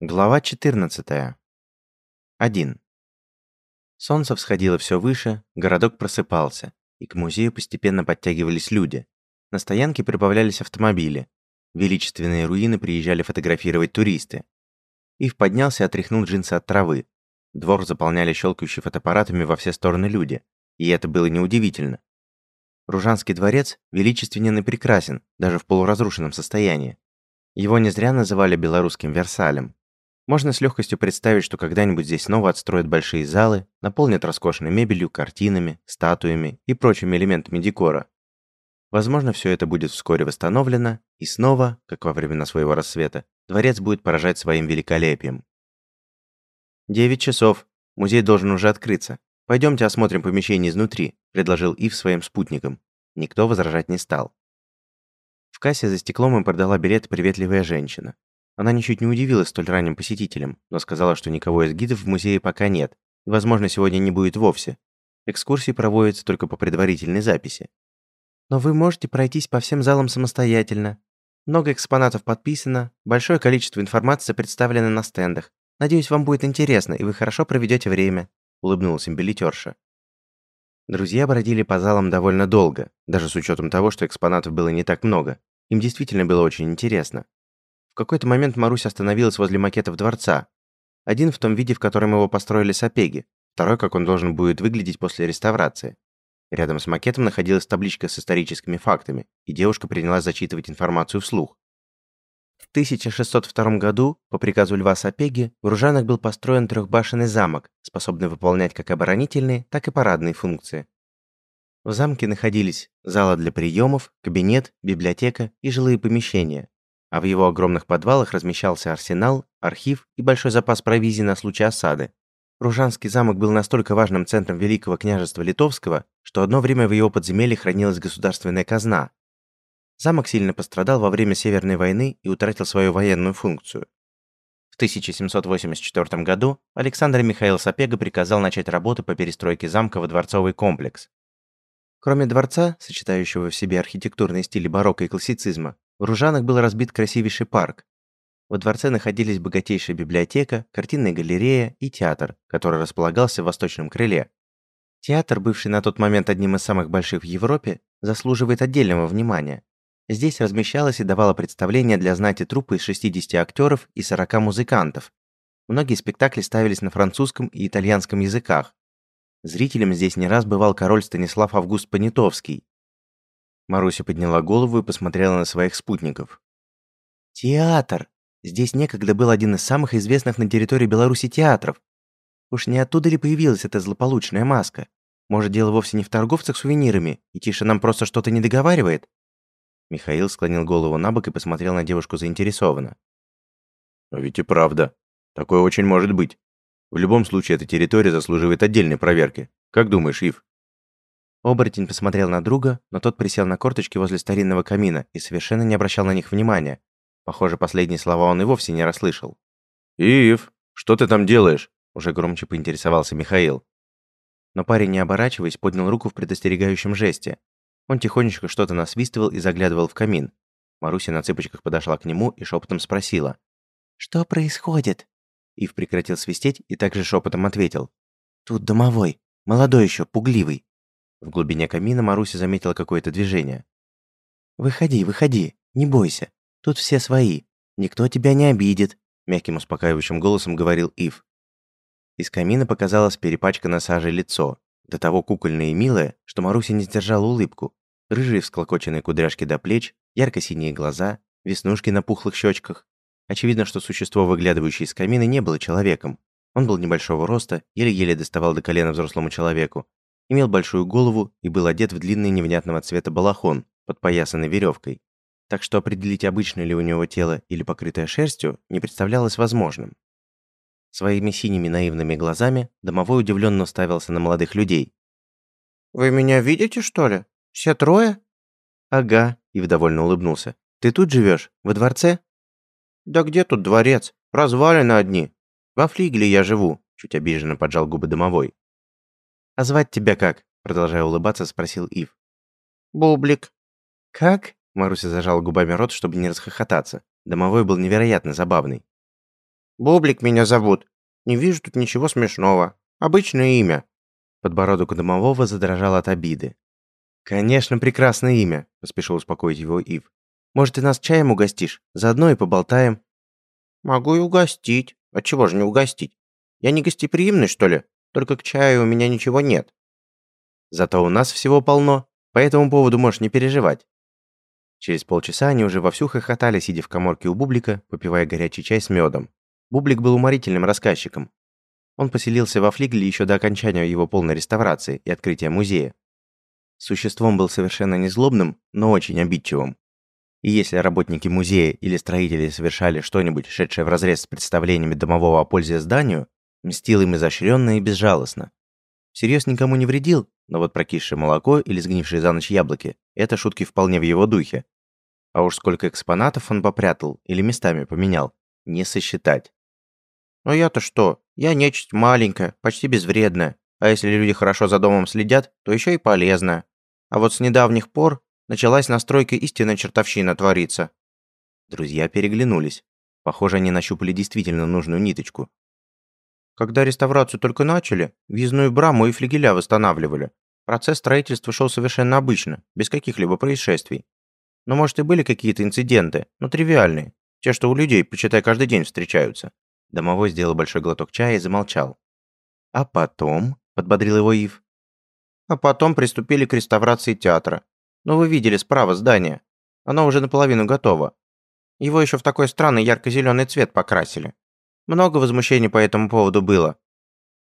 Глава 14. 1. Солнце всходило все выше, городок просыпался, и к музею постепенно подтягивались люди. На стоянке прибавлялись автомобили. Величественные руины приезжали фотографировать туристы. Ив поднялся и отряхнул джинсы от травы. Двор заполняли щелкающие фотоаппаратами во все стороны люди, и это было неудивительно. Ружанский дворец величественен и прекрасен, даже в полуразрушенном состоянии. Его не зря называли белорусским Версалем. Можно с легкостью представить, что когда-нибудь здесь снова отстроят большие залы, наполнят роскошной мебелью, картинами, статуями и прочими элементами декора. Возможно, все это будет вскоре восстановлено, и снова, как во времена своего рассвета, дворец будет поражать своим великолепием. «Девять часов. Музей должен уже открыться. Пойдемте осмотрим помещение изнутри», – предложил Ив своим спутникам. Никто возражать не стал. В кассе за стеклом им продала билет приветливая женщина. Она ничуть не удивилась столь ранним посетителям, но сказала, что никого из гидов в музее пока нет, и, возможно, сегодня не будет вовсе. Экскурсии проводятся только по предварительной записи. Но вы можете пройтись по всем залам самостоятельно. Много экспонатов подписано, большое количество информации представлено на стендах. Надеюсь, вам будет интересно, и вы хорошо проведете время», — улыбнулась им билетерша. Друзья бродили по залам довольно долго, даже с учетом того, что экспонатов было не так много. Им действительно было очень интересно. Какой-то момент Марусь остановилась возле макетов дворца. Один в том виде, в котором его построили сапеги, второй, как он должен будет выглядеть после реставрации. Рядом с макетом находилась табличка с историческими фактами, и девушка принялась зачитывать информацию вслух. В 1602 году, по приказу Льва Сапеги, в Ружанах был построен трехбашенный замок, способный выполнять как оборонительные, так и парадные функции. В замке находились зала для приемов, кабинет, библиотека и жилые помещения а в его огромных подвалах размещался арсенал, архив и большой запас провизии на случай осады. Ружанский замок был настолько важным центром Великого княжества Литовского, что одно время в его подземелье хранилась государственная казна. Замок сильно пострадал во время Северной войны и утратил свою военную функцию. В 1784 году Александр Михаил Сапега приказал начать работы по перестройке замка во дворцовый комплекс. Кроме дворца, сочетающего в себе архитектурные стили барокко и классицизма, в Ружанах был разбит красивейший парк. Во дворце находились богатейшая библиотека, картинная галерея и театр, который располагался в восточном крыле. Театр, бывший на тот момент одним из самых больших в Европе, заслуживает отдельного внимания. Здесь размещалось и давало представление для знати труппы из 60 актеров и 40 музыкантов. Многие спектакли ставились на французском и итальянском языках. Зрителем здесь не раз бывал король Станислав Август Понятовский, Маруся подняла голову и посмотрела на своих спутников. «Театр! Здесь некогда был один из самых известных на территории Беларуси театров. Уж не оттуда ли появилась эта злополучная маска? Может, дело вовсе не в торговцах сувенирами, и Тиша нам просто что-то не договаривает?» Михаил склонил голову на бок и посмотрел на девушку заинтересованно. «А ведь и правда. Такое очень может быть. В любом случае, эта территория заслуживает отдельной проверки. Как думаешь, Ив?» Оборотень посмотрел на друга, но тот присел на корточки возле старинного камина и совершенно не обращал на них внимания. Похоже, последние слова он и вовсе не расслышал. «Ив, что ты там делаешь?» Уже громче поинтересовался Михаил. Но парень, не оборачиваясь, поднял руку в предостерегающем жесте. Он тихонечко что-то насвистывал и заглядывал в камин. Маруся на цыпочках подошла к нему и шепотом спросила. «Что происходит?» Ив прекратил свистеть и также шепотом ответил. «Тут домовой, молодой еще, пугливый. В глубине камина Маруся заметила какое-то движение. «Выходи, выходи, не бойся. Тут все свои. Никто тебя не обидит», мягким успокаивающим голосом говорил Ив. Из камина показалось перепачканное сажей лицо, до того кукольное и милое, что Маруся не сдержала улыбку. Рыжие всклокоченные кудряшки до плеч, ярко-синие глаза, веснушки на пухлых щечках. Очевидно, что существо, выглядывающее из камина, не было человеком. Он был небольшого роста, еле-еле доставал до колена взрослому человеку, имел большую голову и был одет в длинный невнятного цвета балахон, подпоясанный веревкой. Так что определить, обычное ли у него тело или покрытое шерстью, не представлялось возможным. Своими синими наивными глазами домовой удивленно уставился на молодых людей. «Вы меня видите, что ли? Все трое?» «Ага», — Ив довольно улыбнулся. «Ты тут живешь? Во дворце?» «Да где тут дворец? Развалины одни. Во флигеле я живу», — чуть обиженно поджал губы домовой. «А звать тебя как?» Продолжая улыбаться, спросил Ив. «Бублик». «Как?» Маруся зажала губами рот, чтобы не расхохотаться. Домовой был невероятно забавный. Бублик меня зовут. Не вижу тут ничего смешного. Обычное имя». Подбородок у домового задрожал от обиды. «Конечно, прекрасное имя», – поспешил успокоить его Ив. «Может, ты нас чаем угостишь? Заодно и поболтаем». «Могу и угостить. Отчего же не угостить? Я не гостеприимный, что ли? Только к чаю у меня ничего нет». «Зато у нас всего полно. По этому поводу можешь не переживать». Через полчаса они уже вовсю хохотали, сидя в коморке у Бублика, попивая горячий чай с медом. Бублик был уморительным рассказчиком. Он поселился во флигле еще до окончания его полной реставрации и открытия музея. Существом был совершенно не злобным, но очень обидчивым. И если работники музея или строители совершали что-нибудь, шедшее вразрез с представлениями домового о пользе зданию, мстил им изощренно и безжалостно. Всерьез никому не вредил, но вот прокисшее молоко или сгнившие за ночь яблоки – это шутки вполне в его духе. А уж сколько экспонатов он попрятал или местами поменял, не сосчитать. «Но я-то что? Я нечисть маленькая, почти безвредная. А если люди хорошо за домом следят, то еще и полезная. А вот с недавних пор началась настройка истинная чертовщина твориться». Друзья переглянулись. Похоже, они нащупали действительно нужную ниточку. Когда реставрацию только начали, въездную браму и флигеля восстанавливали. Процесс строительства шел совершенно обычно, без каких-либо происшествий. Но может и были какие-то инциденты, но тривиальные. Те, что у людей, почитай, каждый день встречаются. Домовой сделал большой глоток чая и замолчал. «А потом?» – подбодрил его Ив. «А потом приступили к реставрации театра. Ну вы видели справа здание. Оно уже наполовину готово. Его еще в такой странный ярко-зеленый цвет покрасили. Много возмущений по этому поводу было.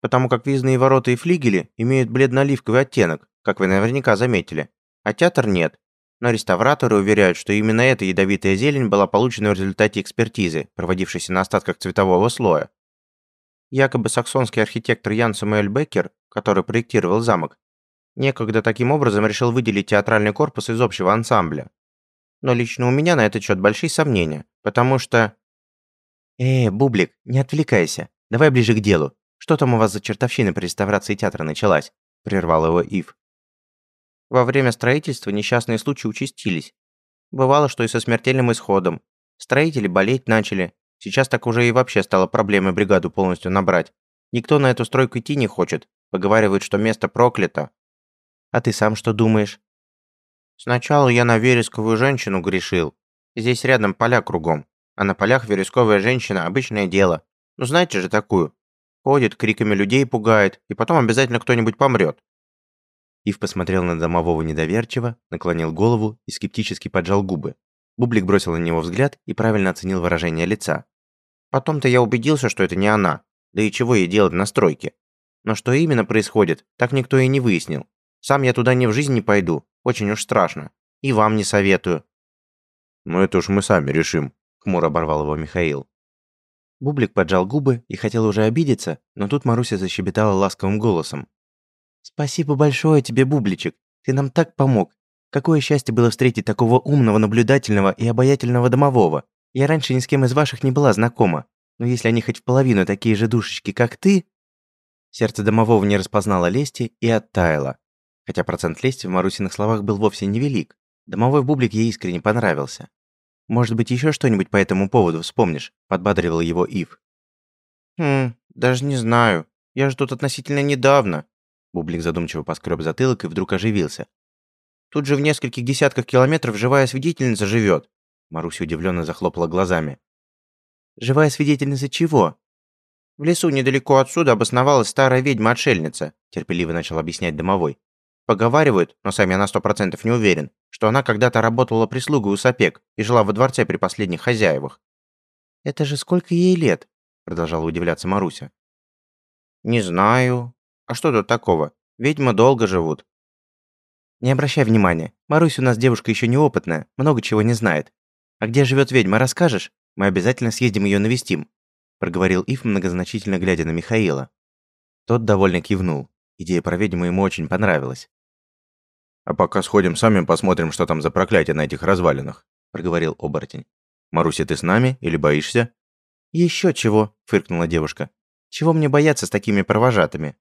Потому как въездные ворота и флигели имеют бледно-оливковый оттенок, как вы наверняка заметили. А театр нет. Но реставраторы уверяют, что именно эта ядовитая зелень была получена в результате экспертизы, проводившейся на остатках цветового слоя. Якобы саксонский архитектор Ян Самуэль Беккер, который проектировал замок, некогда таким образом решил выделить театральный корпус из общего ансамбля. Но лично у меня на этот счет большие сомнения, потому что... «Э, Бублик, не отвлекайся. Давай ближе к делу. Что там у вас за чертовщина при реставрации театра началась?» – прервал его Ив. Во время строительства несчастные случаи участились. Бывало, что и со смертельным исходом. Строители болеть начали. Сейчас так уже и вообще стало проблемой бригаду полностью набрать. Никто на эту стройку идти не хочет. Поговаривают, что место проклято. А ты сам что думаешь? Сначала я на вересковую женщину грешил. Здесь рядом поля кругом. А на полях вересковая женщина – обычное дело. Ну знаете же такую. Ходит, криками людей пугает, и потом обязательно кто-нибудь помрет. Ив посмотрел на домового недоверчиво, наклонил голову и скептически поджал губы. Бублик бросил на него взгляд и правильно оценил выражение лица. Потом-то я убедился, что это не она. Да и чего ей делать на стройке? Но что именно происходит, так никто и не выяснил. Сам я туда ни в жизнь не пойду. Очень уж страшно. И вам не советую. «Ну это уж мы сами решим», — хмуро оборвал его Михаил. Бублик поджал губы и хотел уже обидеться, но тут Маруся защебетала ласковым голосом. «Спасибо большое тебе, Бубличек. Ты нам так помог. Какое счастье было встретить такого умного, наблюдательного и обаятельного домового. Я раньше ни с кем из ваших не была знакома. Но если они хоть в половину такие же душечки, как ты...» Сердце домового не распознало лести и оттаяло. Хотя процент лести в Марусиных словах был вовсе невелик. Домовой Бублик ей искренне понравился. «Может быть, еще что-нибудь по этому поводу вспомнишь?» – подбадривал его Ив. «Хм, даже не знаю. Я же тут относительно недавно. Бублик задумчиво поскреб затылок и вдруг оживился. «Тут же в нескольких десятках километров живая свидетельница живет!» Маруся удивленно захлопала глазами. «Живая свидетельница чего?» «В лесу недалеко отсюда обосновалась старая ведьма-отшельница», терпеливо начал объяснять домовой. «Поговаривают, но сам я на сто процентов не уверен, что она когда-то работала прислугой у Сапек и жила во дворце при последних хозяевах». «Это же сколько ей лет?» продолжала удивляться Маруся. «Не знаю. А что тут такого? Ведьмы долго живут. Не обращай внимания. Марусь у нас девушка еще неопытная, много чего не знает. А где живет ведьма, расскажешь? Мы обязательно съездим ее навестим», проговорил Ив, многозначительно глядя на Михаила. Тот довольно кивнул. Идея про ведьму ему очень понравилась. «А пока сходим сами посмотрим, что там за проклятие на этих развалинах», проговорил оборотень. «Маруся, ты с нами или боишься?» «Еще чего», фыркнула девушка. «Чего мне бояться с такими провожатыми?